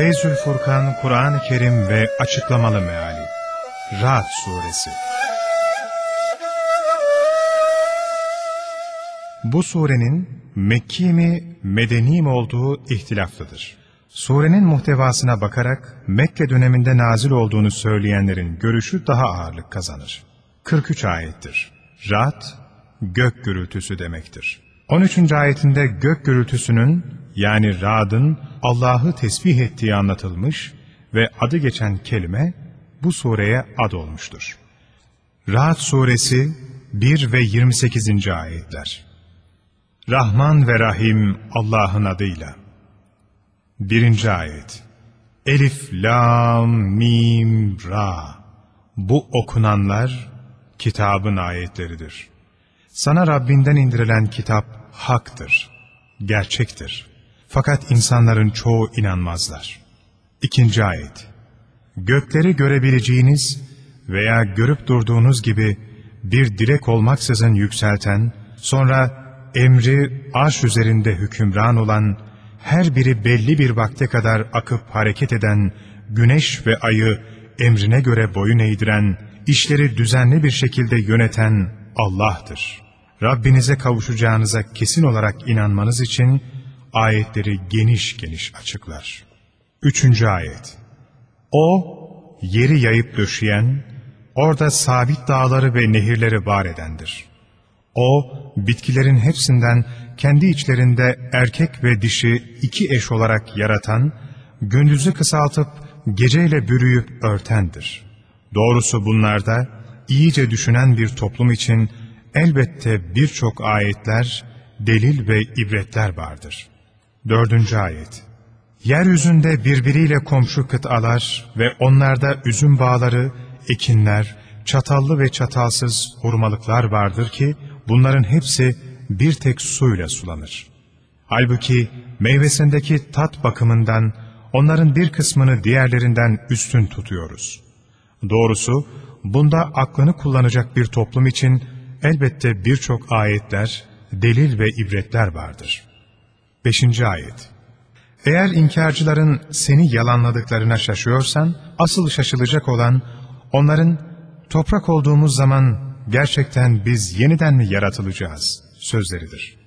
Feyzül Furkan, Kur'an-ı Kerim ve Açıklamalı Meali Ra'd Suresi Bu surenin Mekki mi, Medeni mi olduğu ihtilaflıdır. Surenin muhtevasına bakarak Mekke döneminde nazil olduğunu söyleyenlerin görüşü daha ağırlık kazanır. 43 ayettir. Ra'd, gök gürültüsü demektir. 13. ayetinde gök gürültüsünün yani Ra'd'ın Allah'ı tesbih ettiği anlatılmış ve adı geçen kelime bu sureye ad olmuştur. Ra'd suresi 1 ve 28. ayetler Rahman ve Rahim Allah'ın adıyla. 1. ayet Elif, Lam, Mim, Ra Bu okunanlar kitabın ayetleridir. Sana Rabbinden indirilen kitap haktır, gerçektir. Fakat insanların çoğu inanmazlar. İkinci ayet. Gökleri görebileceğiniz veya görüp durduğunuz gibi bir direk olmaksızın yükselten, sonra emri arş üzerinde hükümran olan, her biri belli bir vakte kadar akıp hareket eden, güneş ve ayı emrine göre boyun eğdiren, işleri düzenli bir şekilde yöneten Allah'tır. Rabbinize kavuşacağınıza kesin olarak inanmanız için, ayetleri geniş geniş açıklar. Üçüncü ayet O, yeri yayıp döşeyen, orada sabit dağları ve nehirleri var edendir. O, bitkilerin hepsinden kendi içlerinde erkek ve dişi iki eş olarak yaratan, gündüzü kısaltıp geceyle bürüyüp örtendir. Doğrusu bunlarda iyice düşünen bir toplum için elbette birçok ayetler, delil ve ibretler vardır. Dördüncü ayet Yeryüzünde birbiriyle komşu kıtalar ve onlarda üzüm bağları, ekinler, çatallı ve çatalsız hurmalıklar vardır ki, bunların hepsi bir tek suyla sulanır. Halbuki meyvesindeki tat bakımından onların bir kısmını diğerlerinden üstün tutuyoruz. Doğrusu bunda aklını kullanacak bir toplum için elbette birçok ayetler, delil ve ibretler vardır. 5. Ayet Eğer inkarcıların seni yalanladıklarına şaşıyorsan, asıl şaşılacak olan onların toprak olduğumuz zaman gerçekten biz yeniden mi yaratılacağız sözleridir.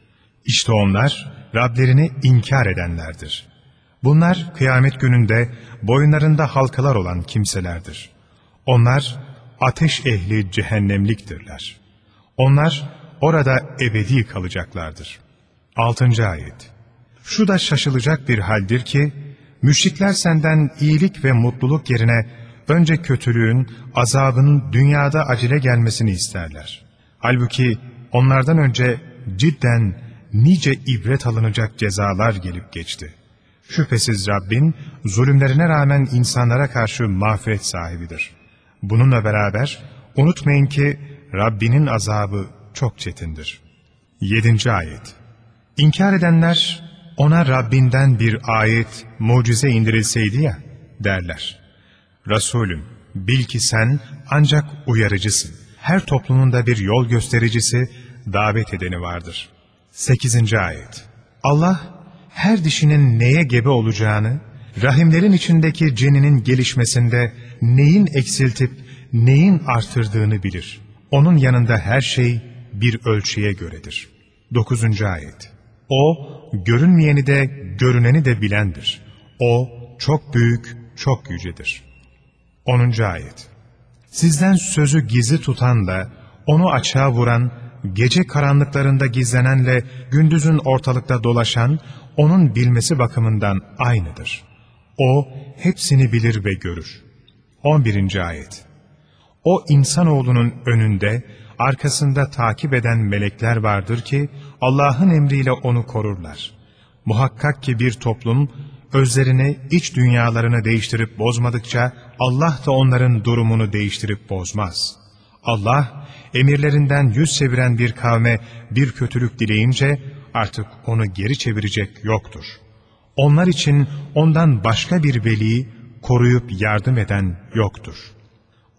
İşte onlar Rablerini inkar edenlerdir. Bunlar kıyamet gününde boyunlarında halkalar olan kimselerdir. Onlar ateş ehli cehennemliktirler. Onlar orada ebedi kalacaklardır. 6. Ayet Şu da şaşılacak bir haldir ki, müşrikler senden iyilik ve mutluluk yerine önce kötülüğün, azabın dünyada acele gelmesini isterler. Halbuki onlardan önce cidden nice ibret alınacak cezalar gelip geçti. Şüphesiz Rabbin zulümlerine rağmen insanlara karşı mağfiret sahibidir. Bununla beraber unutmayın ki Rabbinin azabı çok çetindir. 7. Ayet İnkar edenler ona Rabbinden bir ayet, mucize indirilseydi ya derler. Resulüm bil ki sen ancak uyarıcısın. Her toplumun da bir yol göstericisi, davet edeni vardır. 8. Ayet Allah her dişinin neye gebe olacağını, rahimlerin içindeki ceninin gelişmesinde neyin eksiltip neyin artırdığını bilir. Onun yanında her şey bir ölçüye göredir. 9. Ayet O, görünmeyeni de görüneni de bilendir. O, çok büyük, çok yücedir. 10. Ayet Sizden sözü gizli tutan da, onu açığa vuran, gece karanlıklarında gizlenenle gündüzün ortalıkta dolaşan, onun bilmesi bakımından aynıdır. O, hepsini bilir ve görür. 11. Ayet O insanoğlunun önünde, arkasında takip eden melekler vardır ki, Allah'ın emriyle onu korurlar. Muhakkak ki bir toplum, özlerini, iç dünyalarını değiştirip bozmadıkça Allah da onların durumunu değiştirip bozmaz. Allah emirlerinden yüz çeviren bir kavme bir kötülük dileyince artık onu geri çevirecek yoktur. Onlar için ondan başka bir veli koruyup yardım eden yoktur.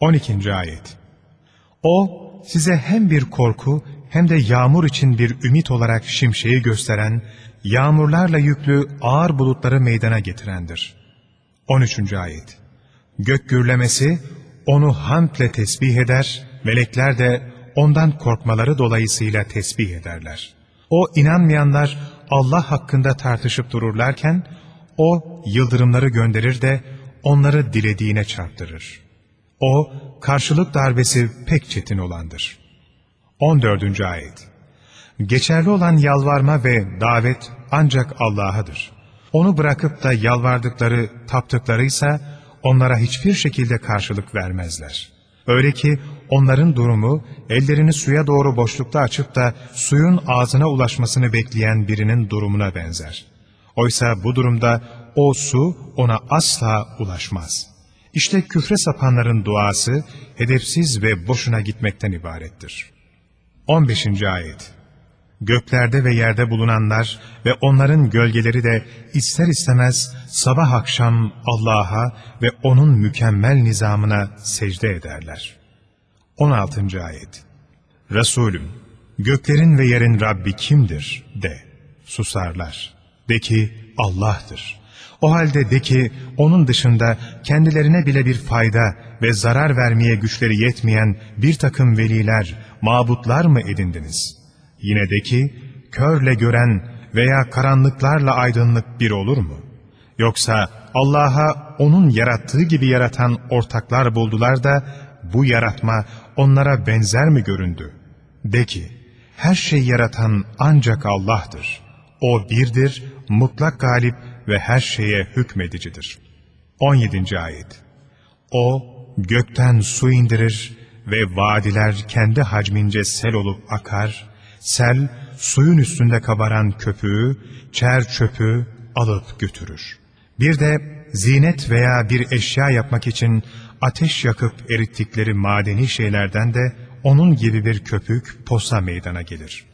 12. Ayet O size hem bir korku hem de yağmur için bir ümit olarak şimşeği gösteren, yağmurlarla yüklü ağır bulutları meydana getirendir. 13. Ayet Gök gürlemesi onu hamdle tesbih eder, melekler de ondan korkmaları dolayısıyla tesbih ederler. O inanmayanlar Allah hakkında tartışıp dururlarken, o yıldırımları gönderir de onları dilediğine çarptırır. O karşılık darbesi pek çetin olandır. 14. Ayet Geçerli olan yalvarma ve davet ancak Allah'adır. Onu bırakıp da yalvardıkları, taptıklarıysa onlara hiçbir şekilde karşılık vermezler. Öyle ki onların durumu ellerini suya doğru boşlukta açıp da suyun ağzına ulaşmasını bekleyen birinin durumuna benzer. Oysa bu durumda o su ona asla ulaşmaz. İşte küfre sapanların duası hedefsiz ve boşuna gitmekten ibarettir. 15. Ayet Göklerde ve yerde bulunanlar ve onların gölgeleri de ister istemez sabah akşam Allah'a ve O'nun mükemmel nizamına secde ederler. 16. Ayet Resulüm, göklerin ve yerin Rabbi kimdir de, susarlar. De ki Allah'tır. O halde de ki onun dışında kendilerine bile bir fayda ve zarar vermeye güçleri yetmeyen bir takım veliler, mabutlar mı edindiniz? Yine de ki körle gören veya karanlıklarla aydınlık bir olur mu? Yoksa Allah'a onun yarattığı gibi yaratan ortaklar buldular da bu yaratma onlara benzer mi göründü? De ki, her şey yaratan ancak Allah'tır. O birdir, mutlak galip ve her şeye hükmedicidir. 17. Ayet O gökten su indirir ve vadiler kendi hacmince sel olup akar, sel suyun üstünde kabaran köpüğü, çer çöpü alıp götürür. Bir de zinet veya bir eşya yapmak için ateş yakıp erittikleri madeni şeylerden de onun gibi bir köpük posa meydana gelir.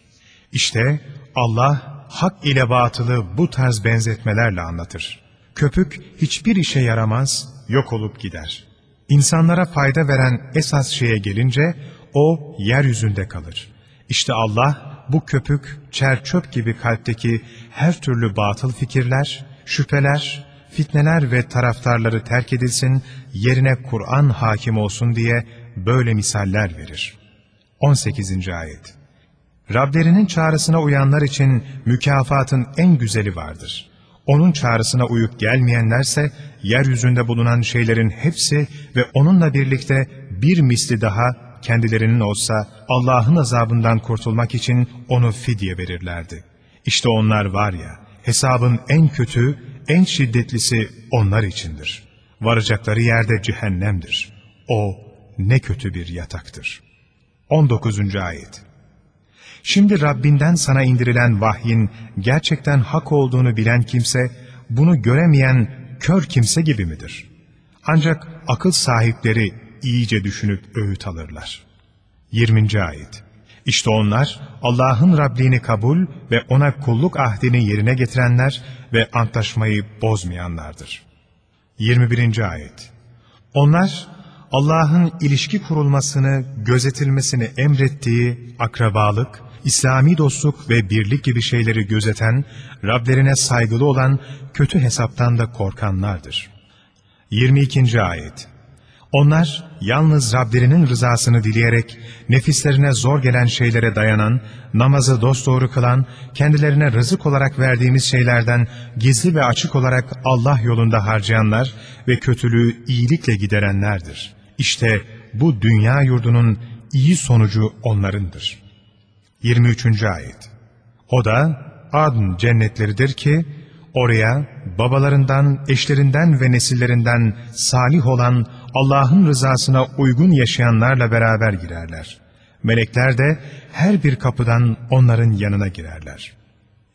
İşte Allah hak ile batılı bu tarz benzetmelerle anlatır. Köpük hiçbir işe yaramaz, yok olup gider. İnsanlara fayda veren esas şeye gelince o yeryüzünde kalır. İşte Allah bu köpük, çer çöp gibi kalpteki her türlü batıl fikirler, şüpheler, fitneler ve taraftarları terk edilsin, yerine Kur'an hakim olsun diye böyle misaller verir. 18. Ayet Rablerinin çağrısına uyanlar için mükafatın en güzeli vardır. Onun çağrısına uyup gelmeyenlerse, yeryüzünde bulunan şeylerin hepsi ve onunla birlikte bir misli daha kendilerinin olsa Allah'ın azabından kurtulmak için onu fidye verirlerdi. İşte onlar var ya, hesabın en kötü, en şiddetlisi onlar içindir. Varacakları yerde cehennemdir. O ne kötü bir yataktır. 19. Ayet Şimdi Rabbinden sana indirilen vahyin gerçekten hak olduğunu bilen kimse, bunu göremeyen kör kimse gibi midir? Ancak akıl sahipleri iyice düşünüp öğüt alırlar. 20. Ayet İşte onlar Allah'ın Rabliğini kabul ve ona kulluk ahdini yerine getirenler ve antlaşmayı bozmayanlardır. 21. Ayet Onlar Allah'ın ilişki kurulmasını, gözetilmesini emrettiği akrabalık, İslami dostluk ve birlik gibi şeyleri gözeten, Rablerine saygılı olan, kötü hesaptan da korkanlardır. 22. Ayet Onlar yalnız Rablerinin rızasını dileyerek, nefislerine zor gelen şeylere dayanan, namazı dosdoğru kılan, kendilerine rızık olarak verdiğimiz şeylerden gizli ve açık olarak Allah yolunda harcayanlar ve kötülüğü iyilikle giderenlerdir. İşte bu dünya yurdunun iyi sonucu onlarındır.'' 23. Ayet O da adn cennetleridir ki, oraya babalarından, eşlerinden ve nesillerinden salih olan Allah'ın rızasına uygun yaşayanlarla beraber girerler. Melekler de her bir kapıdan onların yanına girerler.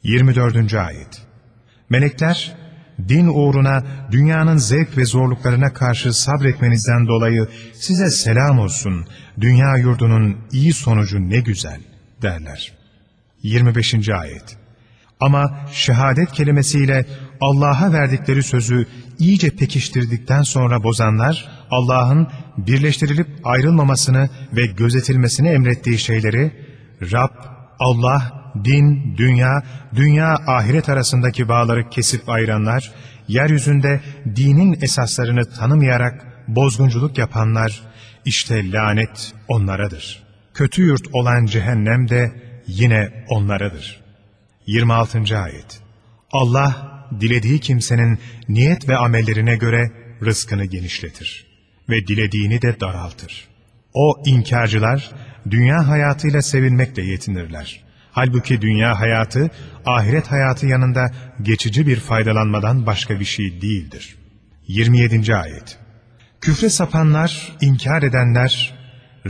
24. Ayet Melekler, din uğruna dünyanın zevk ve zorluklarına karşı sabretmenizden dolayı size selam olsun, dünya yurdunun iyi sonucu ne güzel.'' Derler. 25. Ayet Ama şehadet kelimesiyle Allah'a verdikleri sözü iyice pekiştirdikten sonra bozanlar, Allah'ın birleştirilip ayrılmamasını ve gözetilmesini emrettiği şeyleri, Rab, Allah, din, dünya, dünya ahiret arasındaki bağları kesip ayıranlar, yeryüzünde dinin esaslarını tanımayarak bozgunculuk yapanlar, işte lanet onlaradır. Kötü yurt olan cehennem de yine onlaradır. 26. Ayet Allah, dilediği kimsenin niyet ve amellerine göre rızkını genişletir ve dilediğini de daraltır. O inkarcılar, dünya hayatıyla sevinmekle yetinirler. Halbuki dünya hayatı, ahiret hayatı yanında geçici bir faydalanmadan başka bir şey değildir. 27. Ayet Küfre sapanlar, inkar edenler,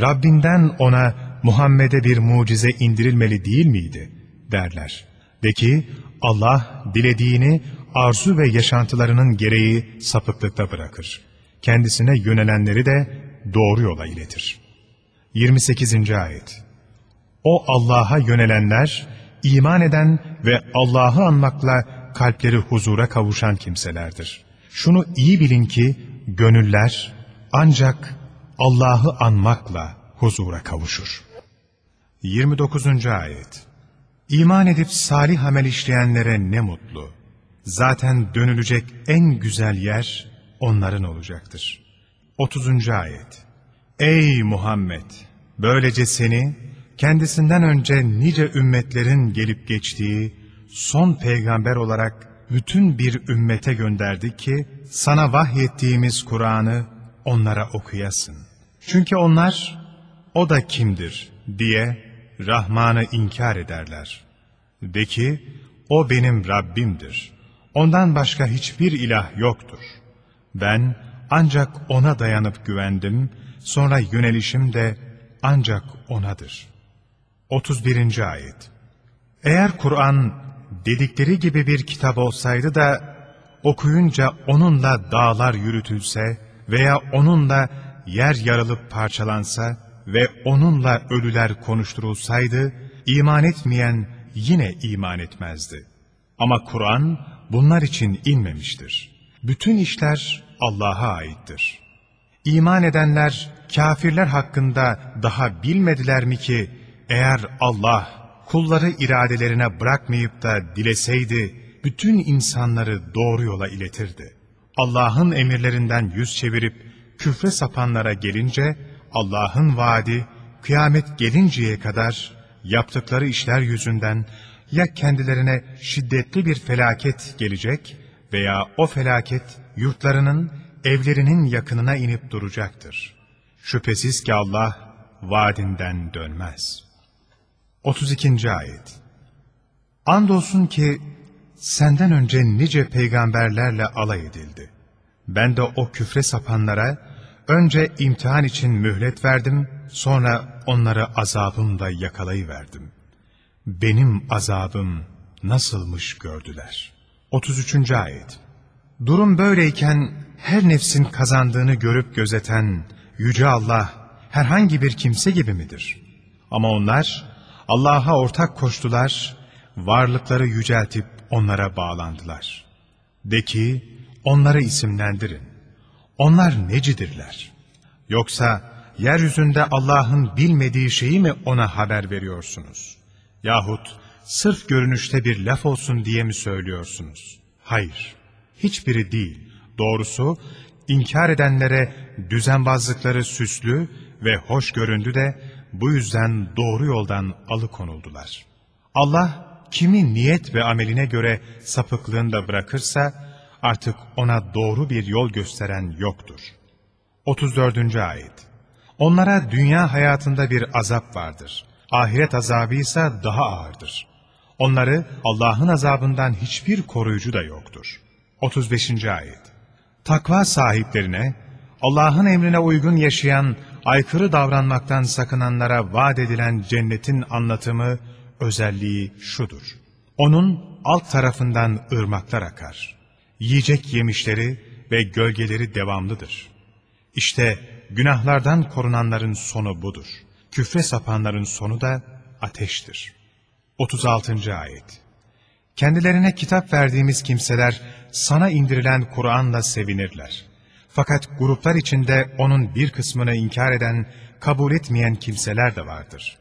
Rabbinden ona Muhammed'e bir mucize indirilmeli değil miydi? derler. De ki, Allah dilediğini arzu ve yaşantılarının gereği sapıklıkta bırakır. Kendisine yönelenleri de doğru yola iletir. 28. Ayet O Allah'a yönelenler, iman eden ve Allah'ı anmakla kalpleri huzura kavuşan kimselerdir. Şunu iyi bilin ki, gönüller ancak Allah'ı anmakla huzura kavuşur. 29. Ayet İman edip salih amel işleyenlere ne mutlu. Zaten dönülecek en güzel yer onların olacaktır. 30. Ayet Ey Muhammed! Böylece seni kendisinden önce nice ümmetlerin gelip geçtiği son peygamber olarak bütün bir ümmete gönderdik ki sana vahyettiğimiz Kur'an'ı onlara okuyasın. Çünkü onlar o da kimdir diye Rahman'ı inkar ederler. De ki o benim Rabbimdir. Ondan başka hiçbir ilah yoktur. Ben ancak ona dayanıp güvendim, sonra yönelişim de ancak onadır. 31. Ayet Eğer Kur'an dedikleri gibi bir kitap olsaydı da okuyunca onunla dağlar yürütülse veya onunla yer yarılıp parçalansa ve onunla ölüler konuşturulsaydı, iman etmeyen yine iman etmezdi. Ama Kur'an bunlar için inmemiştir. Bütün işler Allah'a aittir. İman edenler, kafirler hakkında daha bilmediler mi ki, eğer Allah kulları iradelerine bırakmayıp da dileseydi, bütün insanları doğru yola iletirdi. Allah'ın emirlerinden yüz çevirip küfre sapanlara gelince, Allah'ın vaadi kıyamet gelinceye kadar yaptıkları işler yüzünden ya kendilerine şiddetli bir felaket gelecek veya o felaket yurtlarının, evlerinin yakınına inip duracaktır. Şüphesiz ki Allah vaadinden dönmez. 32. Ayet Andolsun ki senden önce nice peygamberlerle alay edildi. Ben de o küfre sapanlara önce imtihan için mühlet verdim, sonra onları azabımla yakalayıverdim. Benim azabım nasılmış gördüler. 33. Ayet Durum böyleyken her nefsin kazandığını görüp gözeten Yüce Allah herhangi bir kimse gibi midir? Ama onlar Allah'a ortak koştular, varlıkları yüceltip onlara bağlandılar. De ki, onları isimlendirin. Onlar necidirler? Yoksa yeryüzünde Allah'ın bilmediği şeyi mi ona haber veriyorsunuz? Yahut sırf görünüşte bir laf olsun diye mi söylüyorsunuz? Hayır, hiçbiri değil. Doğrusu inkar edenlere düzenbazlıkları süslü ve hoş göründü de bu yüzden doğru yoldan alıkonuldular. Allah kimi niyet ve ameline göre sapıklığında bırakırsa artık ona doğru bir yol gösteren yoktur. 34. Ayet Onlara dünya hayatında bir azap vardır. Ahiret azabı ise daha ağırdır. Onları Allah'ın azabından hiçbir koruyucu da yoktur. 35. Ayet Takva sahiplerine, Allah'ın emrine uygun yaşayan, aykırı davranmaktan sakınanlara vaat edilen cennetin anlatımı, özelliği şudur. Onun alt tarafından ırmaklar akar. Yiyecek yemişleri ve gölgeleri devamlıdır. İşte günahlardan korunanların sonu budur. Küfre sapanların sonu da ateştir. 36. Ayet Kendilerine kitap verdiğimiz kimseler sana indirilen Kur'an'la sevinirler. Fakat gruplar içinde onun bir kısmını inkar eden, kabul etmeyen kimseler de vardır.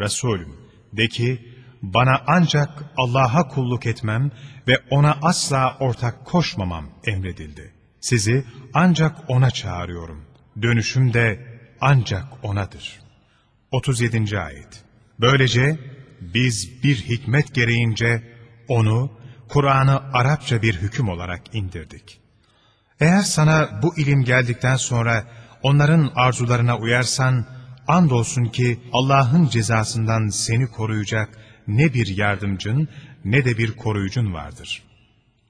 Resulüm, de ki, bana ancak Allah'a kulluk etmem ve ona asla ortak koşmamam emredildi. Sizi ancak ona çağırıyorum. Dönüşüm de ancak onadır. 37. Ayet Böylece biz bir hikmet gereğince onu, Kur'an'ı Arapça bir hüküm olarak indirdik. Eğer sana bu ilim geldikten sonra onların arzularına uyarsan, andolsun ki Allah'ın cezasından seni koruyacak ne bir yardımcın ne de bir koruyucun vardır.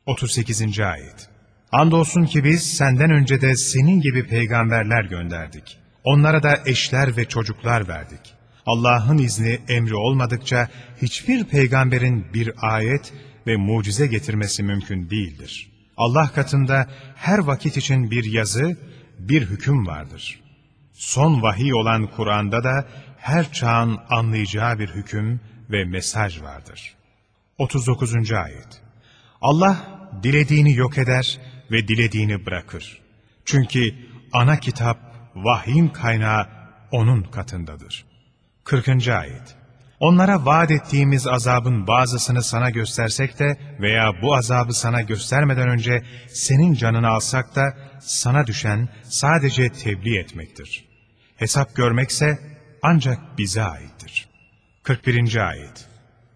38. Ayet Andolsun ki biz senden önce de senin gibi peygamberler gönderdik. Onlara da eşler ve çocuklar verdik. Allah'ın izni emri olmadıkça hiçbir peygamberin bir ayet ve mucize getirmesi mümkün değildir. Allah katında her vakit için bir yazı, bir hüküm vardır. Son vahiy olan Kur'an'da da her çağın anlayacağı bir hüküm ve mesaj vardır. 39. Ayet Allah dilediğini yok eder ve dilediğini bırakır. Çünkü ana kitap, vahyin kaynağı O'nun katındadır. 40. Ayet Onlara vaat ettiğimiz azabın bazısını sana göstersek de veya bu azabı sana göstermeden önce senin canını alsak da sana düşen sadece tebliğ etmektir. Hesap görmekse ancak bize aittir. 41. Ayet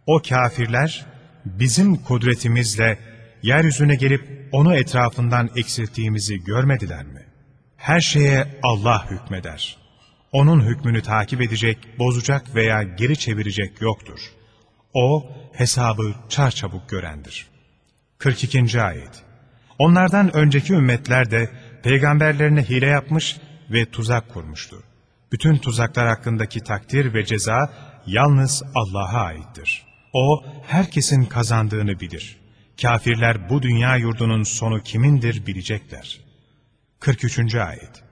O kafirler bizim kudretimizle yeryüzüne gelip onu etrafından eksilttiğimizi görmediler mi? Her şeye Allah hükmeder. Onun hükmünü takip edecek, bozacak veya geri çevirecek yoktur. O hesabı çarçabuk görendir. 42. Ayet Onlardan önceki ümmetler de peygamberlerine hile yapmış ve tuzak kurmuştu. Bütün tuzaklar hakkındaki takdir ve ceza yalnız Allah'a aittir. O herkesin kazandığını bilir. Kafirler bu dünya yurdunun sonu kimindir bilecekler. 43. Ayet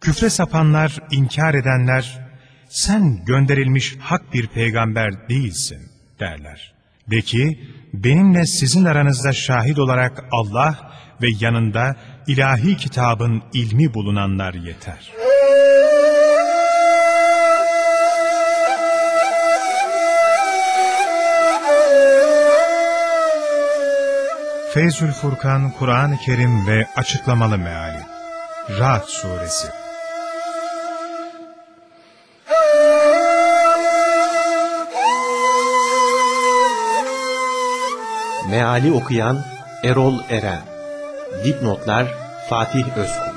Küfre sapanlar, inkar edenler, sen gönderilmiş hak bir peygamber değilsin derler. De ki, benimle sizin aranızda şahit olarak Allah ve yanında ilahi kitabın ilmi bulunanlar yeter. Feyzül Furkan, Kur'an-ı Kerim ve Açıklamalı Meali. Ra'd Suresi. Meali okuyan Erol Eren. Dipnotlar Fatih Özkul